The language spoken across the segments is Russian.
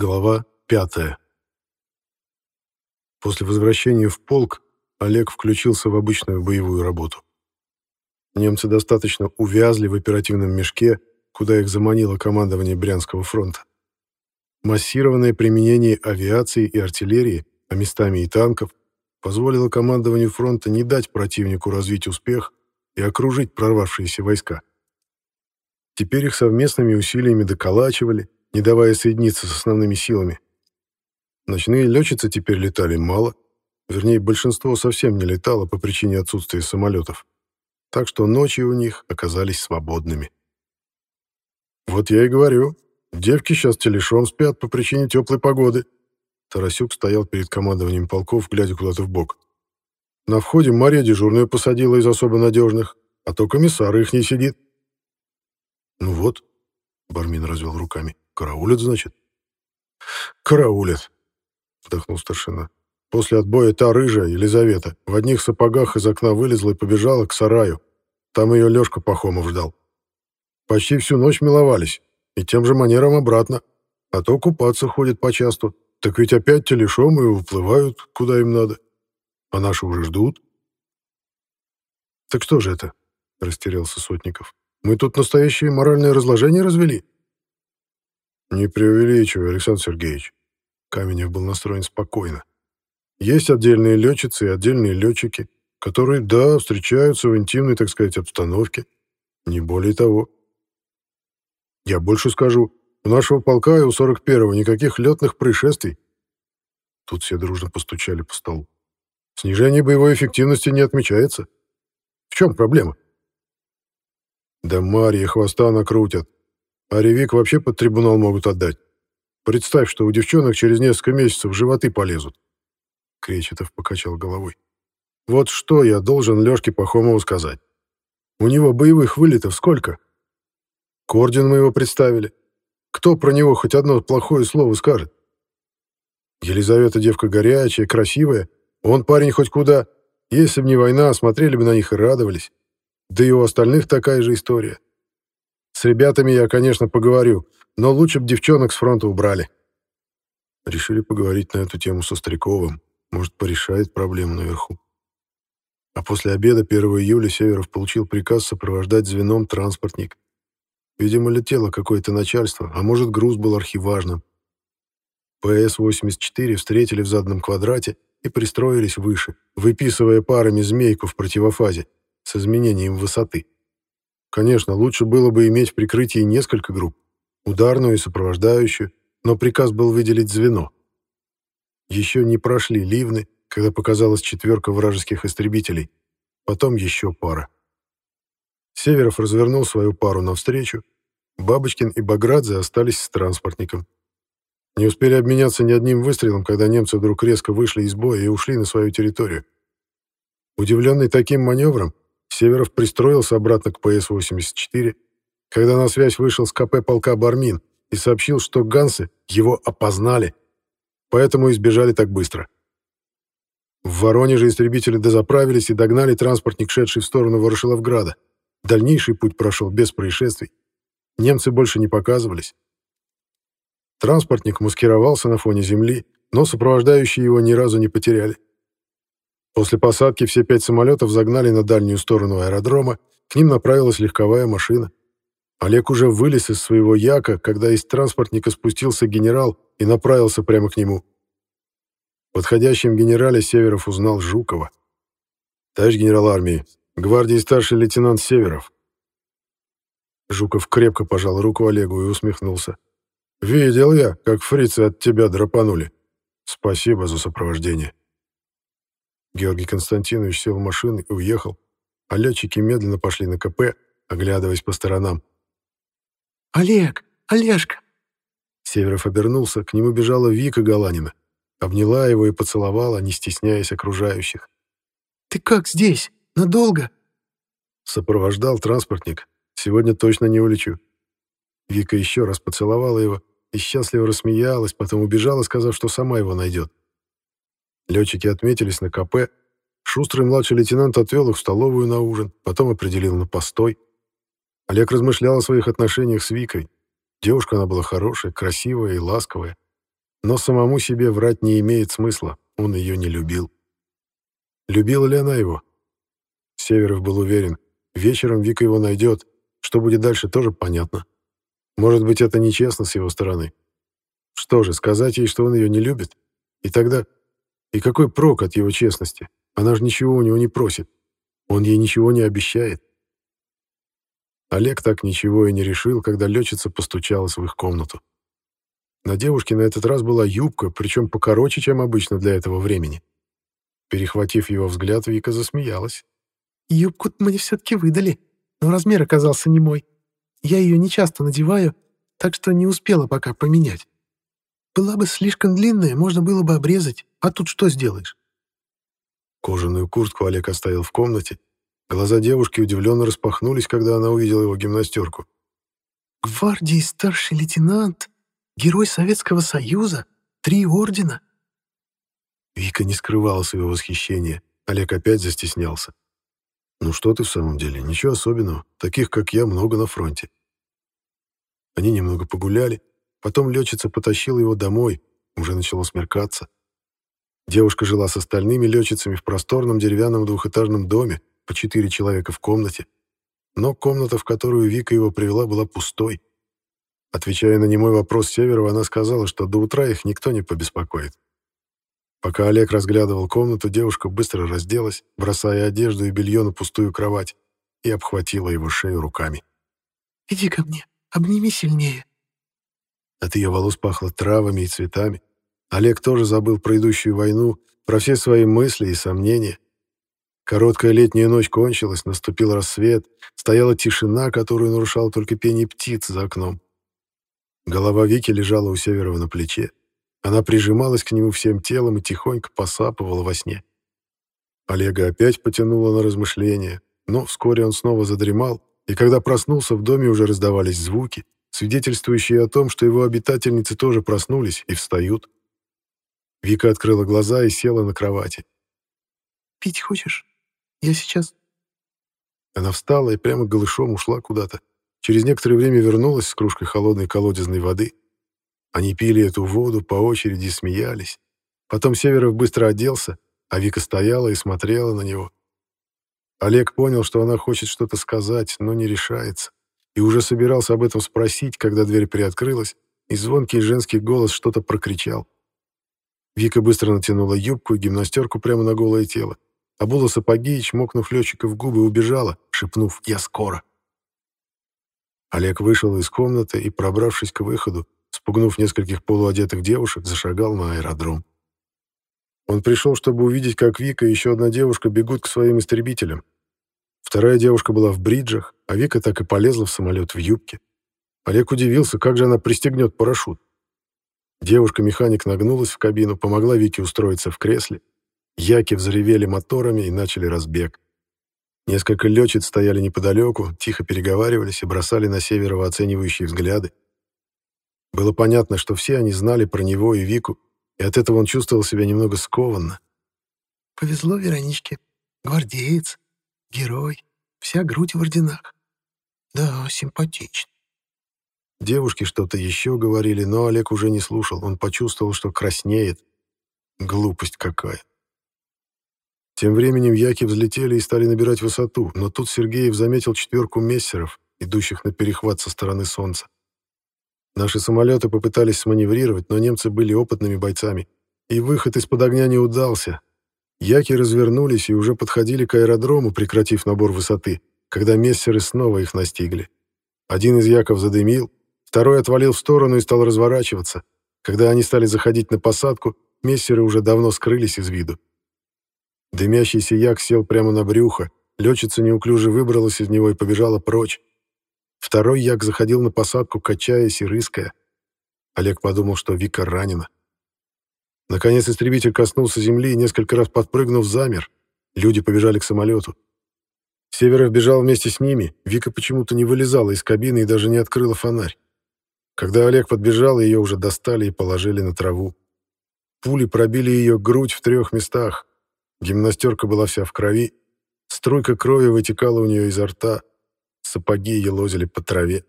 Глава пятая. После возвращения в полк Олег включился в обычную боевую работу. Немцы достаточно увязли в оперативном мешке, куда их заманило командование Брянского фронта. Массированное применение авиации и артиллерии, а местами и танков, позволило командованию фронта не дать противнику развить успех и окружить прорвавшиеся войска. Теперь их совместными усилиями доколачивали, не давая соединиться с основными силами. Ночные летчицы теперь летали мало, вернее, большинство совсем не летало по причине отсутствия самолетов, так что ночи у них оказались свободными. «Вот я и говорю, девки сейчас телешом спят по причине теплой погоды», Тарасюк стоял перед командованием полков, глядя куда-то в бок. На входе Мария дежурную посадила из особо надежных, а то комиссар их не сидит. «Ну вот», — Бармин развел руками, «Караулят, значит?» «Караулят», — вздохнул старшина. После отбоя та рыжая, Елизавета, в одних сапогах из окна вылезла и побежала к сараю. Там ее Лешка Пахомов ждал. Почти всю ночь миловались, и тем же манером обратно. А то купаться ходят почасту. Так ведь опять телешом и уплывают, куда им надо. А наши уже ждут. «Так что же это?» — растерялся Сотников. «Мы тут настоящее моральное разложение развели?» «Не преувеличивай, Александр Сергеевич». Каменев был настроен спокойно. «Есть отдельные летчицы и отдельные летчики, которые, да, встречаются в интимной, так сказать, обстановке. Не более того. Я больше скажу, у нашего полка и у 41-го никаких летных происшествий». Тут все дружно постучали по столу. «Снижение боевой эффективности не отмечается. В чем проблема?» «Да Марья хвоста накрутят. А ревик вообще под трибунал могут отдать. Представь, что у девчонок через несколько месяцев животы полезут. Кречетов покачал головой. Вот что я должен Лёшке Пахомову сказать. У него боевых вылетов сколько? К мы его представили. Кто про него хоть одно плохое слово скажет? Елизавета девка горячая, красивая. Он парень хоть куда. Если б не война, смотрели бы на них и радовались. Да и у остальных такая же история. С ребятами я, конечно, поговорю, но лучше бы девчонок с фронта убрали. Решили поговорить на эту тему со Стариковым. Может, порешает проблему наверху. А после обеда 1 июля Северов получил приказ сопровождать звеном транспортник. Видимо, летело какое-то начальство, а может, груз был архиважным. ПС-84 встретили в заданном квадрате и пристроились выше, выписывая парами змейку в противофазе с изменением высоты. Конечно, лучше было бы иметь в прикрытии несколько групп, ударную и сопровождающую, но приказ был выделить звено. Еще не прошли ливны, когда показалась четверка вражеских истребителей, потом еще пара. Северов развернул свою пару навстречу, Бабочкин и Баградзе остались с транспортником. Не успели обменяться ни одним выстрелом, когда немцы вдруг резко вышли из боя и ушли на свою территорию. Удивленный таким маневром, Северов пристроился обратно к ПС-84, когда на связь вышел с КП полка Бармин и сообщил, что гансы его опознали, поэтому избежали так быстро. В Воронеже истребители дозаправились и догнали транспортник, шедший в сторону Ворошиловграда. Дальнейший путь прошел без происшествий. Немцы больше не показывались. Транспортник маскировался на фоне земли, но сопровождающие его ни разу не потеряли. После посадки все пять самолетов загнали на дальнюю сторону аэродрома, к ним направилась легковая машина. Олег уже вылез из своего яка, когда из транспортника спустился генерал и направился прямо к нему. В подходящем генерале Северов узнал Жукова. «Товарищ генерал армии, гвардии старший лейтенант Северов». Жуков крепко пожал руку Олегу и усмехнулся. «Видел я, как фрицы от тебя драпанули. Спасибо за сопровождение». Георгий Константинович сел в машину и уехал, а летчики медленно пошли на КП, оглядываясь по сторонам. «Олег! Олежка!» Северов обернулся, к нему бежала Вика Галанина. Обняла его и поцеловала, не стесняясь окружающих. «Ты как здесь? Надолго?» Сопровождал транспортник. Сегодня точно не улечу. Вика еще раз поцеловала его и счастливо рассмеялась, потом убежала, сказав, что сама его найдет. Летчики отметились на КП. Шустрый младший лейтенант отвел их в столовую на ужин, потом определил на постой. Олег размышлял о своих отношениях с Викой. Девушка она была хорошая, красивая и ласковая. Но самому себе врать не имеет смысла, он ее не любил. Любила ли она его? Северов был уверен, вечером Вика его найдет, что будет дальше, тоже понятно. Может быть, это нечестно с его стороны. Что же, сказать ей, что он ее не любит? И тогда... И какой прок от его честности? Она же ничего у него не просит. Он ей ничего не обещает. Олег так ничего и не решил, когда летчица постучалась в их комнату. На девушке на этот раз была юбка, причем покороче, чем обычно для этого времени. Перехватив его взгляд, Вика засмеялась. «Юбку мне все-таки выдали, но размер оказался не мой. Я ее не часто надеваю, так что не успела пока поменять. Была бы слишком длинная, можно было бы обрезать, а тут что сделаешь?» Кожаную куртку Олег оставил в комнате. Глаза девушки удивленно распахнулись, когда она увидела его гимнастерку. «Гвардии старший лейтенант, герой Советского Союза, три ордена». Вика не скрывала своего восхищения. Олег опять застеснялся. «Ну что ты в самом деле? Ничего особенного. Таких, как я, много на фронте». Они немного погуляли. Потом летчица потащила его домой. Уже начало смеркаться. Девушка жила с остальными летчицами в просторном деревянном двухэтажном доме, по четыре человека в комнате. Но комната, в которую Вика его привела, была пустой. Отвечая на немой вопрос Северова, она сказала, что до утра их никто не побеспокоит. Пока Олег разглядывал комнату, девушка быстро разделась, бросая одежду и белье на пустую кровать, и обхватила его шею руками. «Иди ко мне, обними сильнее». От ее волос пахло травами и цветами. Олег тоже забыл про идущую войну, про все свои мысли и сомнения. Короткая летняя ночь кончилась, наступил рассвет, стояла тишина, которую нарушал только пение птиц за окном. Голова Вики лежала у Северова на плече. Она прижималась к нему всем телом и тихонько посапывала во сне. Олега опять потянуло на размышления, но вскоре он снова задремал, и когда проснулся, в доме уже раздавались звуки, свидетельствующие о том, что его обитательницы тоже проснулись и встают. Вика открыла глаза и села на кровати. «Пить хочешь? Я сейчас...» Она встала и прямо голышом ушла куда-то. Через некоторое время вернулась с кружкой холодной колодезной воды. Они пили эту воду по очереди и смеялись. Потом Северов быстро оделся, а Вика стояла и смотрела на него. Олег понял, что она хочет что-то сказать, но не решается, и уже собирался об этом спросить, когда дверь приоткрылась, и звонкий женский голос что-то прокричал. Вика быстро натянула юбку и гимнастерку прямо на голое тело, обула сапоги и, чмокнув летчика в губы, убежала, шепнув «Я скоро». Олег вышел из комнаты и, пробравшись к выходу, спугнув нескольких полуодетых девушек, зашагал на аэродром. Он пришел, чтобы увидеть, как Вика и еще одна девушка бегут к своим истребителям. Вторая девушка была в бриджах, а Вика так и полезла в самолет в юбке. Олег удивился, как же она пристегнет парашют. Девушка-механик нагнулась в кабину, помогла Вике устроиться в кресле. Яки взревели моторами и начали разбег. Несколько летчиц стояли неподалеку, тихо переговаривались и бросали на Северова оценивающие взгляды. Было понятно, что все они знали про него и Вику, и от этого он чувствовал себя немного скованно. «Повезло Вероничке. Гвардеец, герой, вся грудь в орденах. Да, симпатично». Девушки что-то еще говорили, но Олег уже не слушал. Он почувствовал, что краснеет. Глупость какая. Тем временем яки взлетели и стали набирать высоту, но тут Сергеев заметил четверку мессеров, идущих на перехват со стороны солнца. Наши самолеты попытались сманеврировать, но немцы были опытными бойцами, и выход из-под огня не удался. Яки развернулись и уже подходили к аэродрому, прекратив набор высоты, когда мессеры снова их настигли. Один из яков задымил, второй отвалил в сторону и стал разворачиваться. Когда они стали заходить на посадку, мессеры уже давно скрылись из виду. Дымящийся як сел прямо на брюхо, летчица неуклюже выбралась из него и побежала прочь. Второй як заходил на посадку, качаясь и рыская. Олег подумал, что Вика ранена. Наконец истребитель коснулся земли и, несколько раз подпрыгнув, замер. Люди побежали к самолету. Северов бежал вместе с ними, Вика почему-то не вылезала из кабины и даже не открыла фонарь. Когда Олег подбежал, ее уже достали и положили на траву. Пули пробили ее грудь в трех местах. Гимнастерка была вся в крови. Струйка крови вытекала у нее изо рта. Сапоги елозили по траве.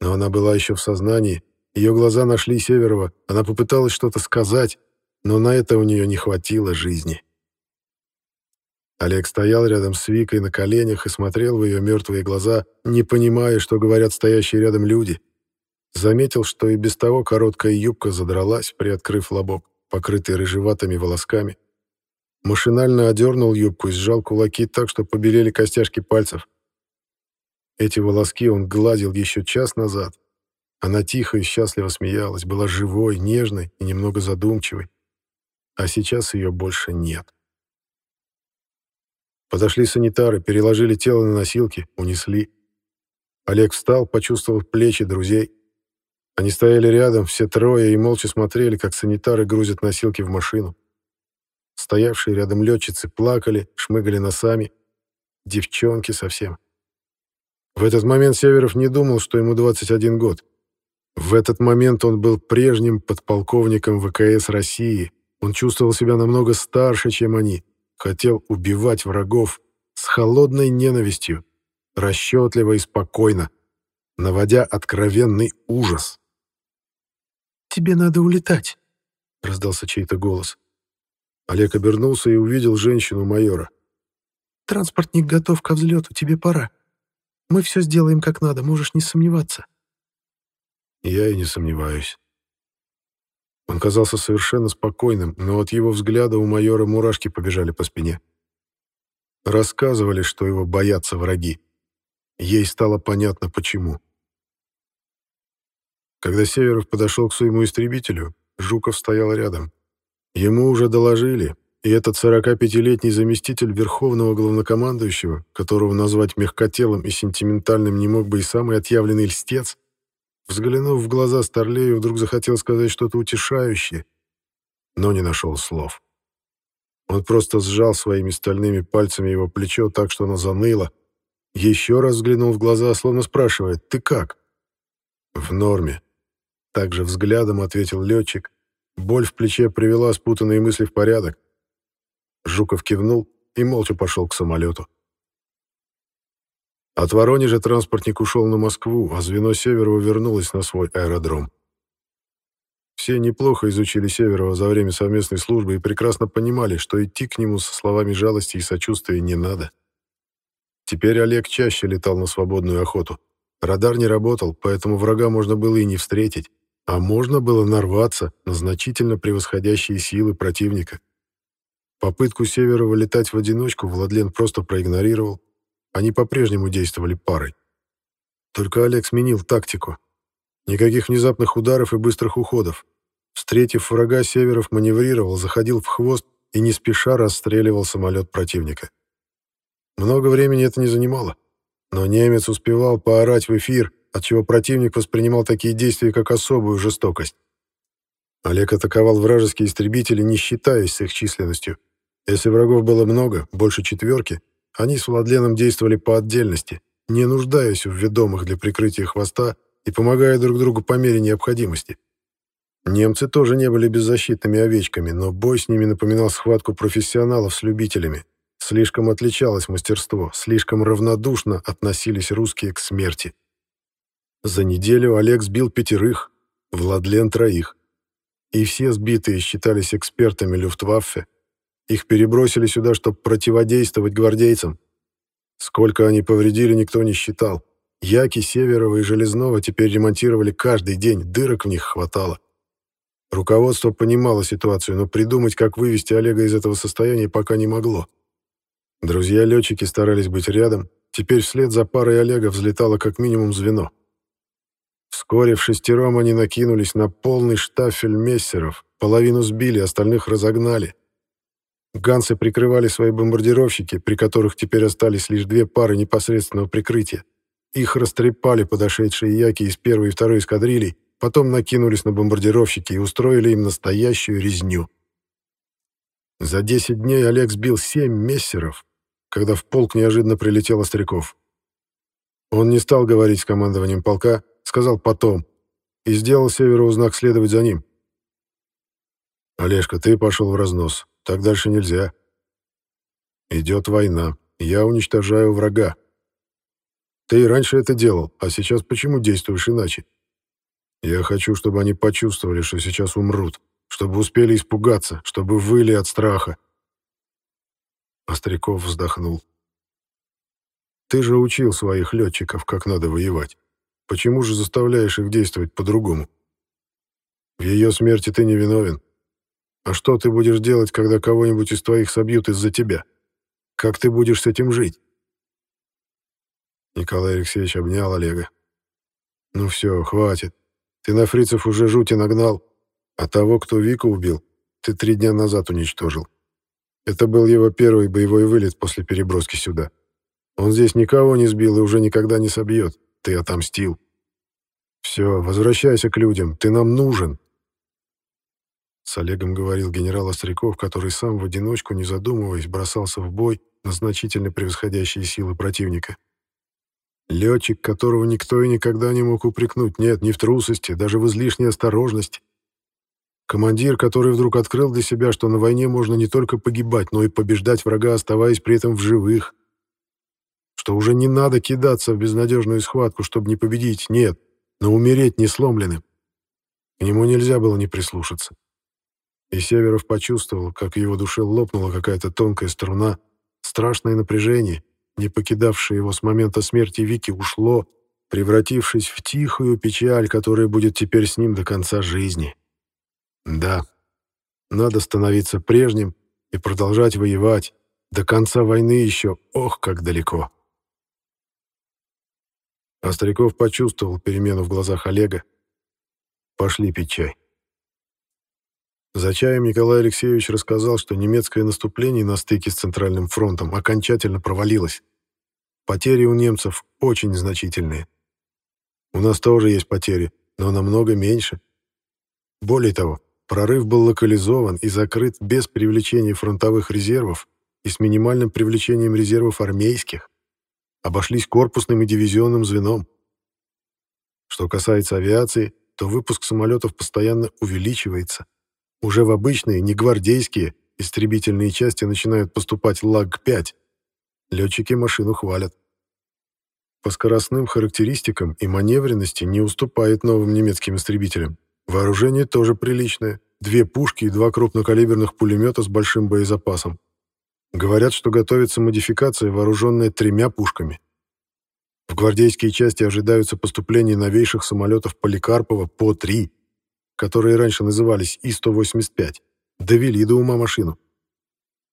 Но она была еще в сознании, Ее глаза нашли Северова, она попыталась что-то сказать, но на это у нее не хватило жизни. Олег стоял рядом с Викой на коленях и смотрел в ее мертвые глаза, не понимая, что говорят стоящие рядом люди. Заметил, что и без того короткая юбка задралась, приоткрыв лобок, покрытый рыжеватыми волосками. Машинально одернул юбку и сжал кулаки так, что побелели костяшки пальцев. Эти волоски он гладил еще час назад. Она тихо и счастливо смеялась, была живой, нежной и немного задумчивой. А сейчас ее больше нет. Подошли санитары, переложили тело на носилки, унесли. Олег встал, почувствовав плечи друзей. Они стояли рядом, все трое, и молча смотрели, как санитары грузят носилки в машину. Стоявшие рядом летчицы плакали, шмыгали носами. Девчонки совсем. В этот момент Северов не думал, что ему 21 год. В этот момент он был прежним подполковником ВКС России. Он чувствовал себя намного старше, чем они. Хотел убивать врагов с холодной ненавистью, расчетливо и спокойно, наводя откровенный ужас. «Тебе надо улетать», — раздался чей-то голос. Олег обернулся и увидел женщину-майора. «Транспортник готов ко взлету, тебе пора. Мы все сделаем как надо, можешь не сомневаться». Я и не сомневаюсь. Он казался совершенно спокойным, но от его взгляда у майора мурашки побежали по спине. Рассказывали, что его боятся враги. Ей стало понятно, почему. Когда Северов подошел к своему истребителю, Жуков стоял рядом. Ему уже доложили, и этот 45-летний заместитель верховного главнокомандующего, которого назвать мягкотелым и сентиментальным не мог бы и самый отъявленный льстец, взглянув в глаза Старлею, вдруг захотел сказать что-то утешающее, но не нашел слов. Он просто сжал своими стальными пальцами его плечо так, что оно заныло, еще раз взглянул в глаза, словно спрашивает «Ты как?» «В норме», также взглядом ответил летчик. Боль в плече привела спутанные мысли в порядок. Жуков кивнул и молча пошел к самолету. От Воронежа транспортник ушел на Москву, а звено Северова вернулось на свой аэродром. Все неплохо изучили Северова за время совместной службы и прекрасно понимали, что идти к нему со словами жалости и сочувствия не надо. Теперь Олег чаще летал на свободную охоту. Радар не работал, поэтому врага можно было и не встретить а можно было нарваться на значительно превосходящие силы противника. Попытку Северова летать в одиночку Владлен просто проигнорировал. Они по-прежнему действовали парой. Только Олег сменил тактику. Никаких внезапных ударов и быстрых уходов. Встретив врага, Северов маневрировал, заходил в хвост и не спеша расстреливал самолет противника. Много времени это не занимало, но немец успевал поорать в эфир, отчего противник воспринимал такие действия как особую жестокость. Олег атаковал вражеские истребители, не считаясь с их численностью. Если врагов было много, больше четверки, они с Владленом действовали по отдельности, не нуждаясь в ведомых для прикрытия хвоста и помогая друг другу по мере необходимости. Немцы тоже не были беззащитными овечками, но бой с ними напоминал схватку профессионалов с любителями. Слишком отличалось мастерство, слишком равнодушно относились русские к смерти. За неделю Олег сбил пятерых, Владлен троих. И все сбитые считались экспертами Люфтваффе. Их перебросили сюда, чтобы противодействовать гвардейцам. Сколько они повредили, никто не считал. Яки Северова и Железного теперь ремонтировали каждый день, дырок в них хватало. Руководство понимало ситуацию, но придумать, как вывести Олега из этого состояния, пока не могло. Друзья-летчики старались быть рядом. Теперь вслед за парой Олега взлетало как минимум звено. Вскоре в шестером они накинулись на полный штафель мессеров, половину сбили, остальных разогнали. Гансы прикрывали свои бомбардировщики, при которых теперь остались лишь две пары непосредственного прикрытия. Их растрепали подошедшие яки из первой и второй эскадрилей, потом накинулись на бомбардировщики и устроили им настоящую резню. За 10 дней Олег сбил 7 мессеров, когда в полк неожиданно прилетел Остряков. Он не стал говорить с командованием полка, Сказал потом. И сделал Северову знак следовать за ним. «Олежка, ты пошел в разнос. Так дальше нельзя. Идет война. Я уничтожаю врага. Ты раньше это делал, а сейчас почему действуешь иначе? Я хочу, чтобы они почувствовали, что сейчас умрут, чтобы успели испугаться, чтобы выли от страха. Остряков вздохнул. Ты же учил своих летчиков, как надо воевать. Почему же заставляешь их действовать по-другому? В ее смерти ты не виновен. А что ты будешь делать, когда кого-нибудь из твоих собьют из-за тебя? Как ты будешь с этим жить? Николай Алексеевич обнял Олега. Ну все, хватит. Ты на фрицев уже жути нагнал, а того, кто Вику убил, ты три дня назад уничтожил. Это был его первый боевой вылет после переброски сюда. Он здесь никого не сбил и уже никогда не собьет. Ты отомстил. Все, возвращайся к людям, ты нам нужен. С Олегом говорил генерал Остряков, который сам в одиночку, не задумываясь, бросался в бой на значительно превосходящие силы противника. Летчик, которого никто и никогда не мог упрекнуть, нет, не в трусости, даже в излишней осторожности. Командир, который вдруг открыл для себя, что на войне можно не только погибать, но и побеждать врага, оставаясь при этом в живых. Что уже не надо кидаться в безнадежную схватку, чтобы не победить, нет, но умереть не сломленным. К нему нельзя было не прислушаться. И Северов почувствовал, как в его душе лопнула какая-то тонкая струна, страшное напряжение, не покидавшее его с момента смерти Вики, ушло, превратившись в тихую печаль, которая будет теперь с ним до конца жизни. Да, надо становиться прежним и продолжать воевать. До конца войны еще, ох, как далеко. А Стариков почувствовал перемену в глазах Олега. Пошли пить чай. За чаем Николай Алексеевич рассказал, что немецкое наступление на стыке с Центральным фронтом окончательно провалилось. Потери у немцев очень значительные. У нас тоже есть потери, но намного меньше. Более того, прорыв был локализован и закрыт без привлечения фронтовых резервов и с минимальным привлечением резервов армейских. Обошлись корпусным и дивизионным звеном. Что касается авиации, то выпуск самолетов постоянно увеличивается – уже в обычные, не гвардейские, истребительные части начинают поступать ЛАГ-5. Летчики машину хвалят. По скоростным характеристикам и маневренности не уступает новым немецким истребителям. Вооружение тоже приличное. Две пушки и два крупнокалиберных пулемета с большим боезапасом. Говорят, что готовится модификация, вооруженная тремя пушками. В гвардейские части ожидаются поступления новейших самолетов Поликарпова по три которые раньше назывались И-185, довели до ума машину.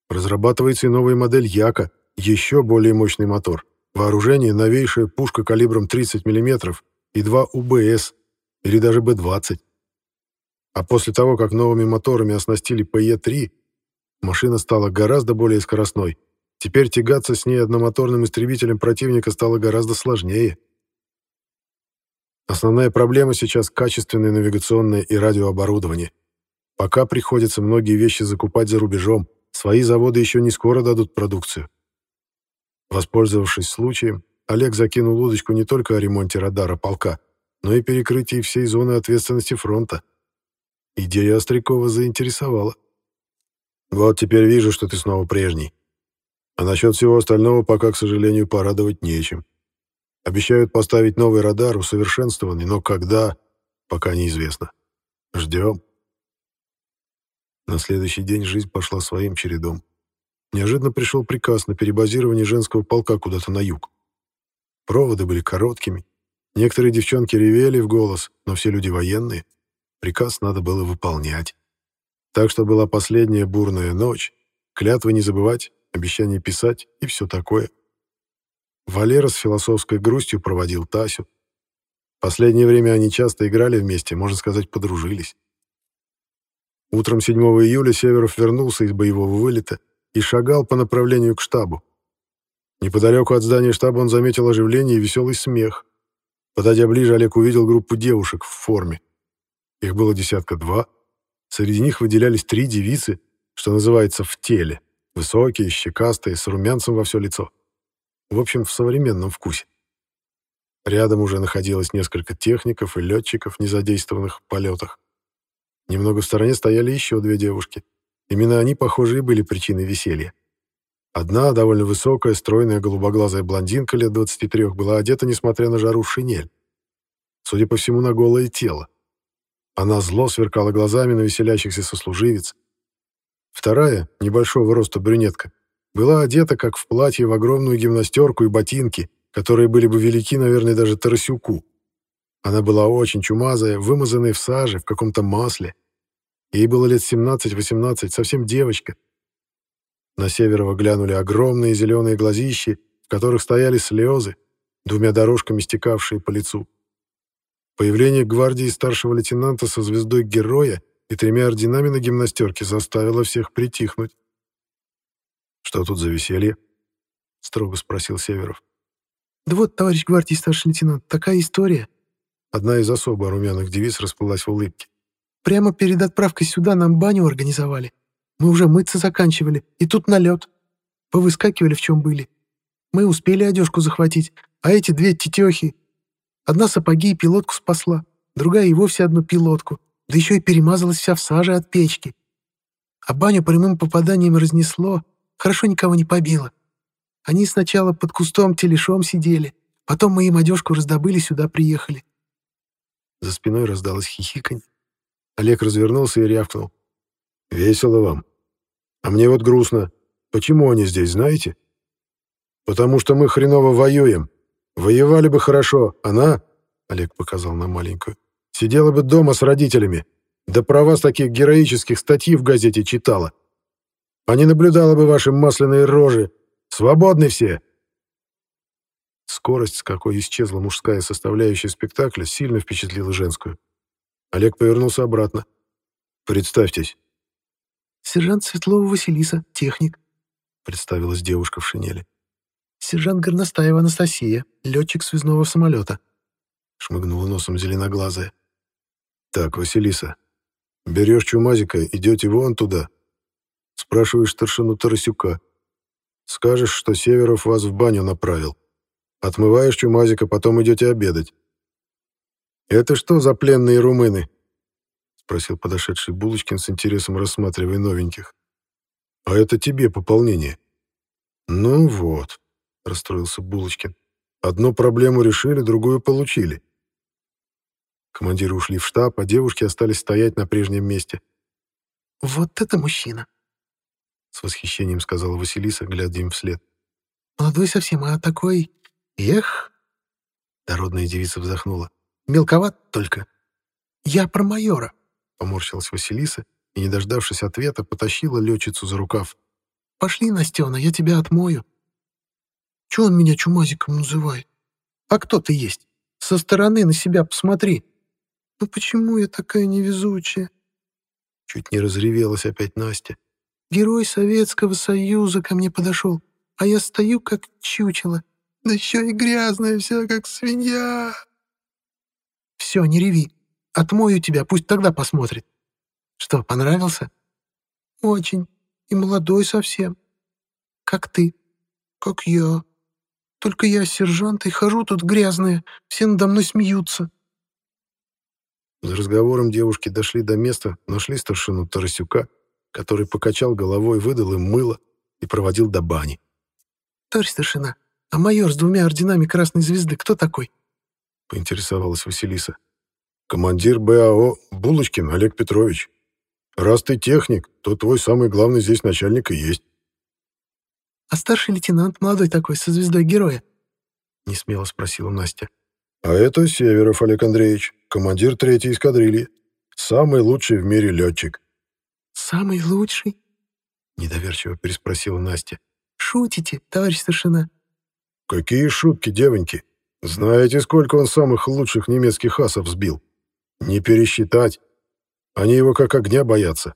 Разрабатывается и новая модель Яка, еще более мощный мотор. Вооружение — новейшая пушка калибром 30 мм и два УБС, или даже Б-20. А после того, как новыми моторами оснастили ПЕ-3, машина стала гораздо более скоростной. Теперь тягаться с ней одномоторным истребителем противника стало гораздо сложнее. Основная проблема сейчас — качественное навигационное и радиооборудование. Пока приходится многие вещи закупать за рубежом, свои заводы еще не скоро дадут продукцию. Воспользовавшись случаем, Олег закинул удочку не только о ремонте радара полка, но и перекрытии всей зоны ответственности фронта. Идея Острякова заинтересовала. «Вот теперь вижу, что ты снова прежний. А насчет всего остального пока, к сожалению, порадовать нечем. Обещают поставить новый радар, усовершенствованный, но когда, пока неизвестно. Ждем. На следующий день жизнь пошла своим чередом. Неожиданно пришел приказ на перебазирование женского полка куда-то на юг. Проводы были короткими. Некоторые девчонки ревели в голос, но все люди военные. Приказ надо было выполнять. Так что была последняя бурная ночь. Клятвы не забывать, обещания писать и все такое. Валера с философской грустью проводил Тасю. Последнее время они часто играли вместе, можно сказать, подружились. Утром 7 июля Северов вернулся из боевого вылета и шагал по направлению к штабу. Неподалеку от здания штаба он заметил оживление и веселый смех. Подойдя ближе, Олег увидел группу девушек в форме. Их было десятка два. Среди них выделялись три девицы, что называется, в теле. Высокие, щекастые, с румянцем во все лицо. В общем, в современном вкусе. Рядом уже находилось несколько техников и летчиков, не задействованных в полетах. Немного в стороне стояли еще две девушки. Именно они, похоже, и были причиной веселья. Одна, довольно высокая, стройная, голубоглазая блондинка лет 23 была одета, несмотря на жару, в шинель. Судя по всему, на голое тело. Она зло сверкала глазами на веселящихся сослуживец. Вторая, небольшого роста брюнетка, была одета как в платье в огромную гимнастерку и ботинки, которые были бы велики, наверное, даже Тарасюку. Она была очень чумазая, вымазанная в саже, в каком-то масле. Ей было лет 17-18, совсем девочка. На Северова глянули огромные зеленые глазищи, в которых стояли слезы, двумя дорожками стекавшие по лицу. Появление гвардии старшего лейтенанта со звездой героя и тремя орденами на гимнастерке заставило всех притихнуть. «Что тут за веселье?» — строго спросил Северов. «Да вот, товарищ гвардии старший лейтенант, такая история». Одна из особо румяных девиц расплылась в улыбке. «Прямо перед отправкой сюда нам баню организовали. Мы уже мыться заканчивали, и тут налет. Повыскакивали, в чем были. Мы успели одежку захватить, а эти две тетехи Одна сапоги и пилотку спасла, другая и вовсе одну пилотку, да еще и перемазалась вся в саже от печки. А баню прямым попаданием разнесло, хорошо никого не побило. Они сначала под кустом телешом сидели, потом мы им одежку раздобыли, сюда приехали. За спиной раздалось хихиканье. Олег развернулся и рявкнул. «Весело вам. А мне вот грустно. Почему они здесь, знаете? Потому что мы хреново воюем, Воевали бы хорошо, она, Олег показал на маленькую, сидела бы дома с родителями, да про вас таких героических статьи в газете читала. А не наблюдала бы ваши масляные рожи. Свободны все. Скорость, с какой исчезла мужская составляющая спектакля, сильно впечатлила женскую. Олег повернулся обратно. «Представьтесь». «Сержант Светлова Василиса, техник», — представилась девушка в шинели. «Сержант Горностаева Анастасия, летчик связного самолета», — шмыгнула носом зеленоглазая. «Так, Василиса, берешь чумазика, идете вон туда. Спрашиваешь старшину Тарасюка. Скажешь, что Северов вас в баню направил. Отмываешь чумазика, потом идете обедать». «Это что за пленные румыны?» — спросил подошедший Булочкин с интересом рассматривая новеньких. «А это тебе пополнение». «Ну вот», расстроился Булочкин. «Одну проблему решили, другую получили». Командиры ушли в штаб, а девушки остались стоять на прежнем месте. «Вот это мужчина!» С восхищением сказала Василиса, глядя им вслед. «Молодой совсем, а такой... Эх!» Дородная девица вздохнула. «Мелковат только. Я про майора!» Поморщилась Василиса и, не дождавшись ответа, потащила летчицу за рукав. «Пошли, Настена, я тебя отмою». Че он меня чумазиком называет? А кто ты есть? Со стороны на себя посмотри. Ну почему я такая невезучая? Чуть не разревелась опять Настя. Герой Советского Союза ко мне подошел, а я стою как чучело. Да еще и грязная вся, как свинья. Все, не реви. Отмою тебя, пусть тогда посмотрит. Что, понравился? Очень. И молодой совсем. Как ты. Как я. Только я сержант и хожу тут грязная, все надо мной смеются». За разговором девушки дошли до места, нашли старшину Тарасюка, который покачал головой, выдал им мыло и проводил до бани. «Товарищ старшина, а майор с двумя орденами Красной Звезды кто такой?» — поинтересовалась Василиса. «Командир БАО Булочкин Олег Петрович. Раз ты техник, то твой самый главный здесь начальник и есть». «А старший лейтенант, молодой такой, со звездой героя?» — несмело спросила Настя. «А это Северов Олег Андреевич, командир третьей эскадрильи. Самый лучший в мире летчик». «Самый лучший?» — недоверчиво переспросила Настя. «Шутите, товарищ старшина?» «Какие шутки, девоньки? Знаете, сколько он самых лучших немецких асов сбил? Не пересчитать. Они его как огня боятся.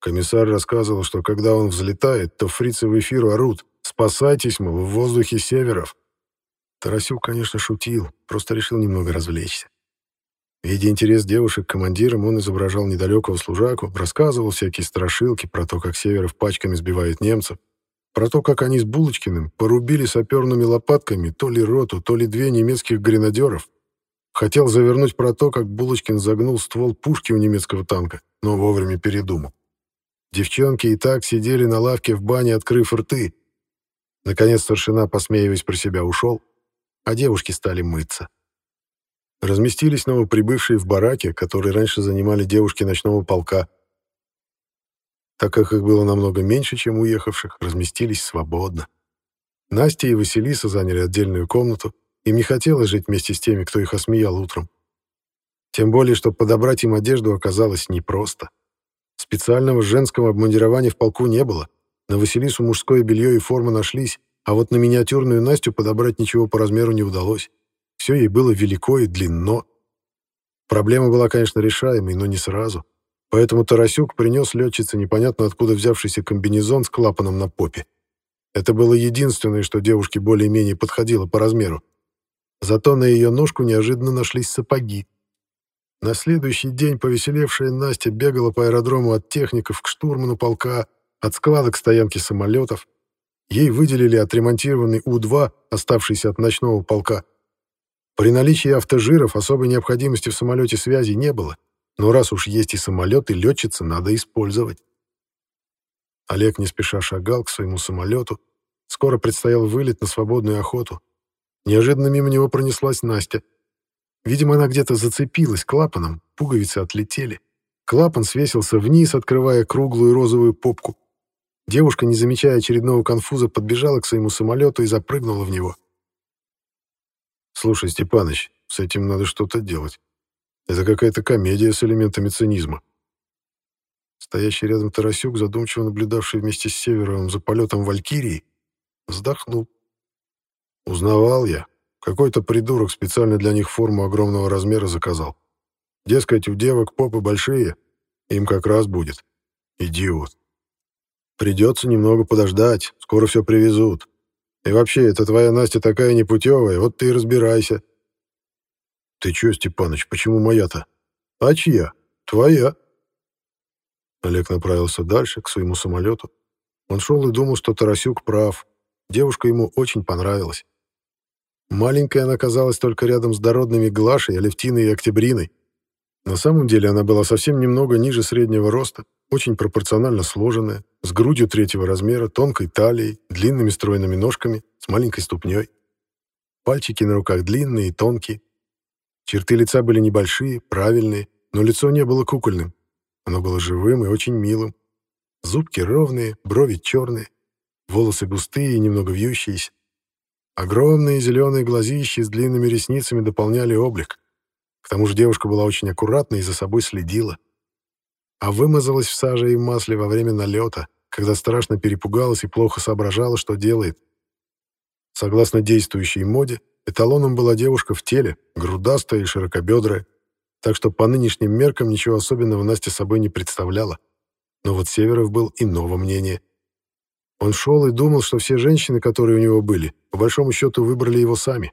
Комиссар рассказывал, что когда он взлетает, то фрицы в эфир орут «Спасайтесь, мол, в воздухе северов». Тарасюк, конечно, шутил, просто решил немного развлечься. Видя интерес девушек к командирам, он изображал недалекого служаку, рассказывал всякие страшилки про то, как Северов пачками сбивает немцев, про то, как они с Булочкиным порубили саперными лопатками то ли роту, то ли две немецких гренадеров. Хотел завернуть про то, как Булочкин загнул ствол пушки у немецкого танка, но вовремя передумал. Девчонки и так сидели на лавке в бане, открыв рты. Наконец старшина, посмеиваясь про себя, ушел, а девушки стали мыться. Разместились новоприбывшие в бараке, который раньше занимали девушки ночного полка. Так как их было намного меньше, чем уехавших, разместились свободно. Настя и Василиса заняли отдельную комнату, им не хотелось жить вместе с теми, кто их осмеял утром. Тем более, что подобрать им одежду оказалось непросто. Специального женского обмундирования в полку не было. На Василису мужское белье и форма нашлись, а вот на миниатюрную Настю подобрать ничего по размеру не удалось. Все ей было велико и длинно. Проблема была, конечно, решаемой, но не сразу. Поэтому Тарасюк принес летчице непонятно откуда взявшийся комбинезон с клапаном на попе. Это было единственное, что девушке более-менее подходило по размеру. Зато на ее ножку неожиданно нашлись сапоги. На следующий день повеселевшая Настя бегала по аэродрому от техников к штурману полка, от склада к стоянке самолетов. Ей выделили отремонтированный У-2, оставшийся от ночного полка. При наличии автожиров особой необходимости в самолете связи не было, но раз уж есть и самолет, и летчица, надо использовать. Олег не спеша шагал к своему самолету. Скоро предстоял вылет на свободную охоту. Неожиданно мимо него пронеслась Настя. Видимо, она где-то зацепилась клапаном, пуговицы отлетели. Клапан свесился вниз, открывая круглую розовую попку. Девушка, не замечая очередного конфуза, подбежала к своему самолету и запрыгнула в него. «Слушай, Степаныч, с этим надо что-то делать. Это какая-то комедия с элементами цинизма». Стоящий рядом Тарасюк, задумчиво наблюдавший вместе с Северовым за полетом Валькирии, вздохнул. Узнавал я. Какой-то придурок специально для них форму огромного размера заказал. Дескать, у девок попы большие, им как раз будет. Идиот. Придется немного подождать, скоро все привезут. И вообще, это твоя Настя такая непутевая, вот ты и разбирайся. Ты чё, Степаныч, почему моя-то? А чья? Твоя. Олег направился дальше, к своему самолету. Он шел и думал, что Тарасюк прав. Девушка ему очень понравилась. Маленькая она казалась только рядом с дородными Глашей, Алевтиной и Октябриной. На самом деле она была совсем немного ниже среднего роста, очень пропорционально сложенная, с грудью третьего размера, тонкой талией, длинными стройными ножками, с маленькой ступней. Пальчики на руках длинные и тонкие. Черты лица были небольшие, правильные, но лицо не было кукольным. Оно было живым и очень милым. Зубки ровные, брови черные, волосы густые и немного вьющиеся. Огромные зеленые глазищи с длинными ресницами дополняли облик. К тому же девушка была очень аккуратна и за собой следила. А вымазалась в саже и масле во время налета, когда страшно перепугалась и плохо соображала, что делает. Согласно действующей моде, эталоном была девушка в теле, грудастая и широкобедрая, так что по нынешним меркам ничего особенного Настя собой не представляла. Но вот Северов был иного мнения. Он шел и думал, что все женщины, которые у него были, по большому счету выбрали его сами.